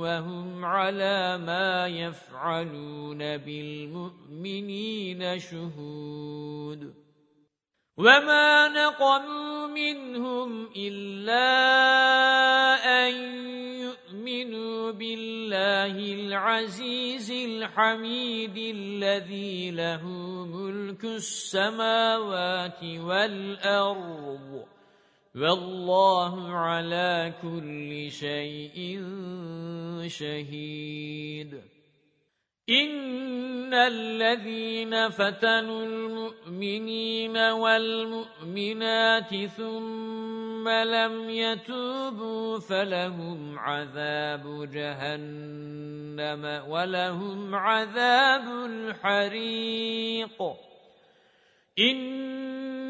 وهم على ما يفعلون بالمؤمنين شهود. وما نقموا منهم إلا أن يؤمنوا بالله العزيز الحميد الذي له ملك السماوات والأرض وَاللَّهُ عَلَى كُلِّ شَيْءٍ شَهِيدٌ. إِنَّ الَّذِينَ فَتَنُوا الْمُؤْمِنِينَ وَالْمُؤْمِنَاتِ ثُمَّ لَمْ يَتُوبُوا فَلَهُمْ عَذَابُ جَهَنَّمَ وَلَهُمْ عَذَابُ الْحَرِيقِ. إِنَّ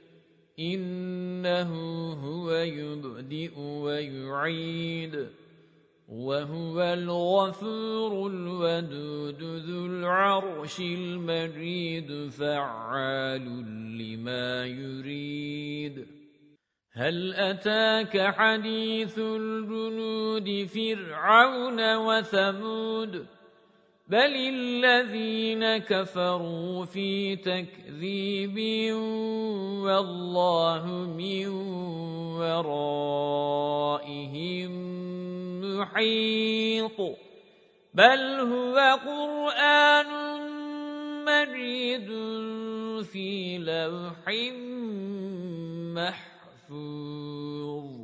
إِنَّهُ هُوَ يُبْدِئُ وَيُعِيدُ وَهُوَ الْغَفُورُ الْوَدُودُ ذُو الْعَرْشِ الْمَجِيدُ فَعَّالٌ لِمَا يُرِيدُ. هَلْ أَتَاكَ حَدِيثُ الْجُنُودِ فِرْعَوْنَ وَثَمُودَ؟ بَلِ الَّذِينَ كَفَرُوا فِي تَكْذِيبٍ وَاللَّهُ مِنْ وَرَائِهِمْ مُحِيطٌ بَلْ هُوَ قُرْآنٌ مَجِيدٌ فِي لَوْحٍ مَحْفُوظٍ